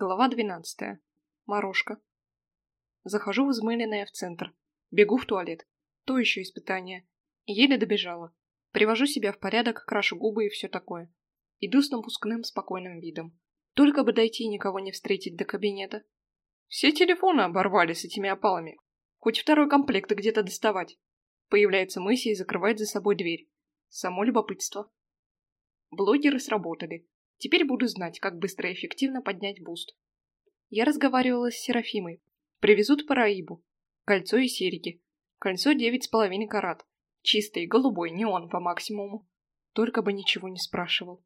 Глава двенадцатая. Морошка. Захожу в в центр. Бегу в туалет. То еще испытание. Еле добежала. Привожу себя в порядок, крашу губы и все такое. Иду с напускным спокойным видом. Только бы дойти и никого не встретить до кабинета. Все телефоны оборвали с этими опалами. Хоть второй комплект где-то доставать. Появляется Мыси и закрывает за собой дверь. Само любопытство. Блогеры сработали. Теперь буду знать, как быстро и эффективно поднять буст. Я разговаривала с Серафимой. Привезут параибу. Кольцо и серьги. Кольцо девять с половиной карат. Чистый, голубой, неон по максимуму. Только бы ничего не спрашивал.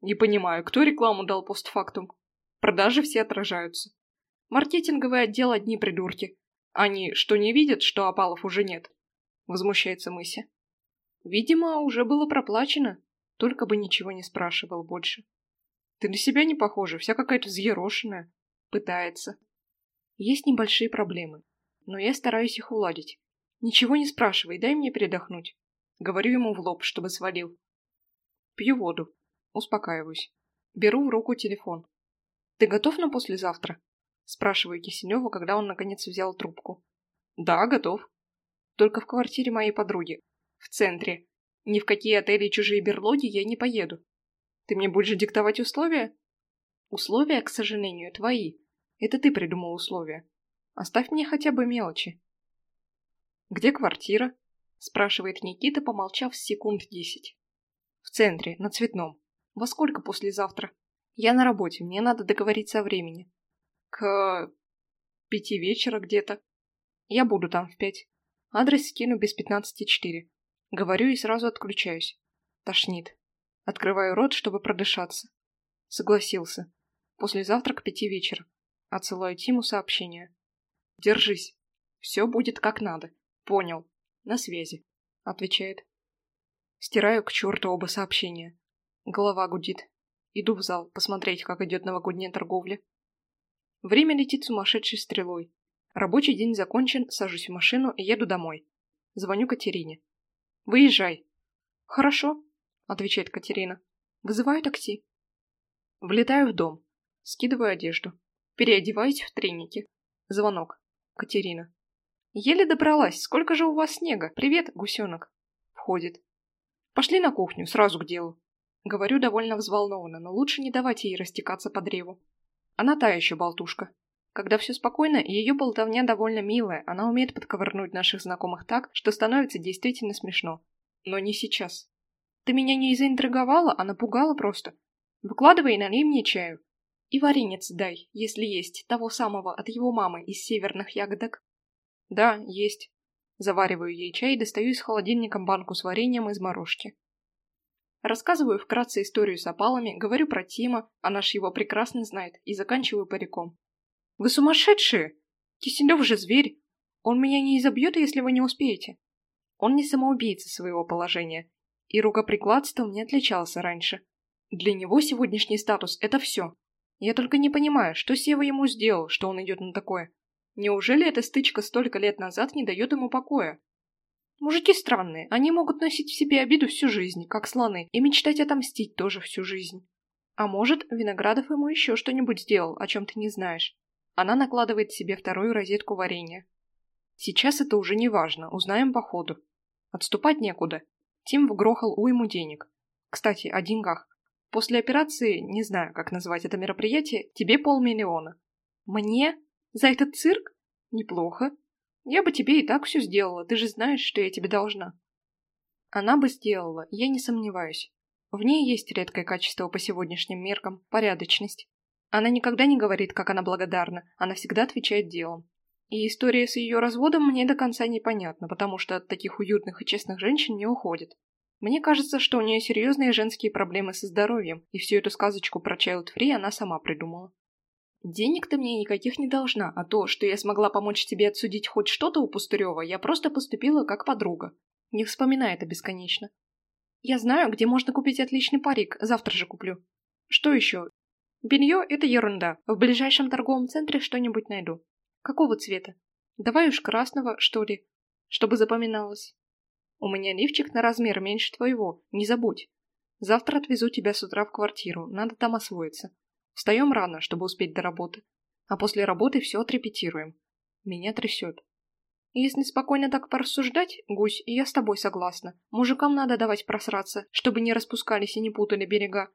Не понимаю, кто рекламу дал постфактум? Продажи все отражаются. Маркетинговый отдел одни придурки. Они что, не видят, что опалов уже нет? Возмущается Мыся. Видимо, уже было проплачено. Только бы ничего не спрашивал больше. Ты на себя не похожа, вся какая-то взъерошенная. Пытается. Есть небольшие проблемы, но я стараюсь их уладить. Ничего не спрашивай, дай мне передохнуть. Говорю ему в лоб, чтобы свалил. Пью воду. Успокаиваюсь. Беру в руку телефон. Ты готов на послезавтра? Спрашиваю Киселева, когда он наконец взял трубку. Да, готов. Только в квартире моей подруги. В центре. Ни в какие отели чужие берлоги я не поеду. Ты мне будешь диктовать условия? Условия, к сожалению, твои. Это ты придумал условия. Оставь мне хотя бы мелочи. Где квартира? Спрашивает Никита, помолчав секунд десять. В центре, на Цветном. Во сколько послезавтра? Я на работе, мне надо договориться о времени. К пяти вечера где-то. Я буду там в пять. Адрес скину без пятнадцати четыре. Говорю и сразу отключаюсь. Тошнит. Открываю рот, чтобы продышаться. Согласился. Послезавтра к пяти вечера. Отсылаю Тиму сообщение. Держись. Все будет как надо. Понял. На связи. Отвечает. Стираю к черту оба сообщения. Голова гудит. Иду в зал, посмотреть, как идет новогодняя торговля. Время летит сумасшедшей стрелой. Рабочий день закончен, сажусь в машину и еду домой. Звоню Катерине. «Выезжай». «Хорошо», — отвечает Катерина. «Вызываю такси». Влетаю в дом. Скидываю одежду. Переодеваюсь в треники. Звонок. Катерина. «Еле добралась. Сколько же у вас снега? Привет, гусенок». Входит. «Пошли на кухню, сразу к делу». Говорю довольно взволнованно, но лучше не давать ей растекаться по древу. Она та еще болтушка. Когда все спокойно, ее болтовня довольно милая, она умеет подковырнуть наших знакомых так, что становится действительно смешно. Но не сейчас. Ты меня не заинтриговала, а напугала просто. Выкладывай и налей мне чаю. И варенец дай, если есть, того самого от его мамы из северных ягодок. Да, есть. Завариваю ей чай и достаю из холодильника банку с вареньем из морожки. Рассказываю вкратце историю с опалами, говорю про Тима, а наш его прекрасно знает, и заканчиваю париком. «Вы сумасшедшие! Киселев же зверь! Он меня не изобьет, если вы не успеете!» Он не самоубийца своего положения, и рукоприкладством не отличался раньше. Для него сегодняшний статус – это все. Я только не понимаю, что Сева ему сделал, что он идет на такое. Неужели эта стычка столько лет назад не дает ему покоя? Мужики странные, они могут носить в себе обиду всю жизнь, как слоны, и мечтать отомстить тоже всю жизнь. А может, Виноградов ему еще что-нибудь сделал, о чем ты не знаешь. Она накладывает себе вторую розетку варенья. Сейчас это уже не важно, узнаем по ходу. Отступать некуда. Тим вгрохал уйму денег. Кстати, о деньгах. После операции, не знаю, как назвать это мероприятие, тебе полмиллиона. Мне? За этот цирк? Неплохо. Я бы тебе и так все сделала, ты же знаешь, что я тебе должна. Она бы сделала, я не сомневаюсь. В ней есть редкое качество по сегодняшним меркам – порядочность. Она никогда не говорит, как она благодарна, она всегда отвечает делом. И история с ее разводом мне до конца непонятна, потому что от таких уютных и честных женщин не уходит. Мне кажется, что у нее серьезные женские проблемы со здоровьем, и всю эту сказочку про Child Free она сама придумала. Денег ты мне никаких не должна, а то, что я смогла помочь тебе отсудить хоть что-то у Пустырева, я просто поступила как подруга. Не вспоминай это бесконечно. Я знаю, где можно купить отличный парик, завтра же куплю. Что еще? Белье – это ерунда, в ближайшем торговом центре что-нибудь найду. Какого цвета? Давай уж красного, что ли, чтобы запоминалось. У меня лифчик на размер меньше твоего, не забудь. Завтра отвезу тебя с утра в квартиру, надо там освоиться. Встаем рано, чтобы успеть до работы. А после работы все отрепетируем. Меня трясет. Если спокойно так порассуждать, гусь, я с тобой согласна. Мужикам надо давать просраться, чтобы не распускались и не путали берега.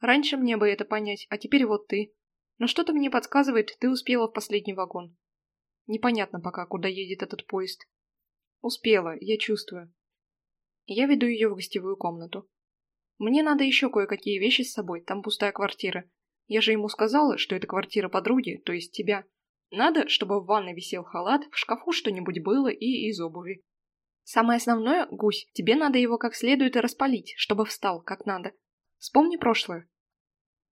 Раньше мне бы это понять, а теперь вот ты. Но что-то мне подсказывает, ты успела в последний вагон. Непонятно пока, куда едет этот поезд. Успела, я чувствую. Я веду ее в гостевую комнату. Мне надо еще кое-какие вещи с собой, там пустая квартира. Я же ему сказала, что это квартира подруги, то есть тебя. Надо, чтобы в ванной висел халат, в шкафу что-нибудь было и из обуви. Самое основное, гусь, тебе надо его как следует распалить, чтобы встал, как надо. Вспомни прошлое.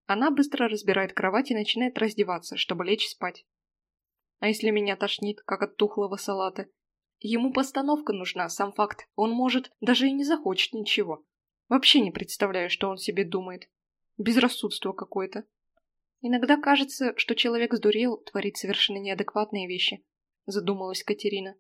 Она быстро разбирает кровать и начинает раздеваться, чтобы лечь спать. А если меня тошнит, как от тухлого салата? Ему постановка нужна, сам факт. Он, может, даже и не захочет ничего. Вообще не представляю, что он себе думает. Безрассудство какое-то. Иногда кажется, что человек сдурел, творит совершенно неадекватные вещи, задумалась Катерина.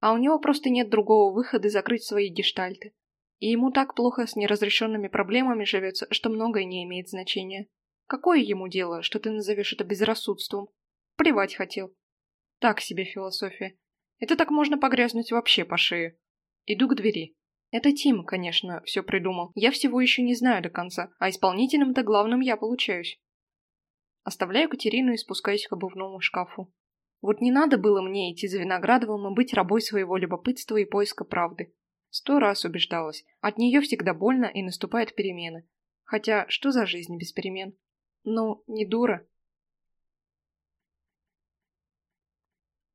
А у него просто нет другого выхода закрыть свои гештальты. И ему так плохо с неразрешенными проблемами живется, что многое не имеет значения. Какое ему дело, что ты назовешь это безрассудством? Плевать хотел. Так себе философия. Это так можно погрязнуть вообще по шее. Иду к двери. Это Тим, конечно, все придумал. Я всего еще не знаю до конца, а исполнителем-то главным я получаюсь. Оставляю Катерину и спускаюсь к обувному шкафу. Вот не надо было мне идти за Виноградовым и быть рабой своего любопытства и поиска правды. Сто раз убеждалась, от нее всегда больно и наступают перемены. Хотя, что за жизнь без перемен? Ну, не дура.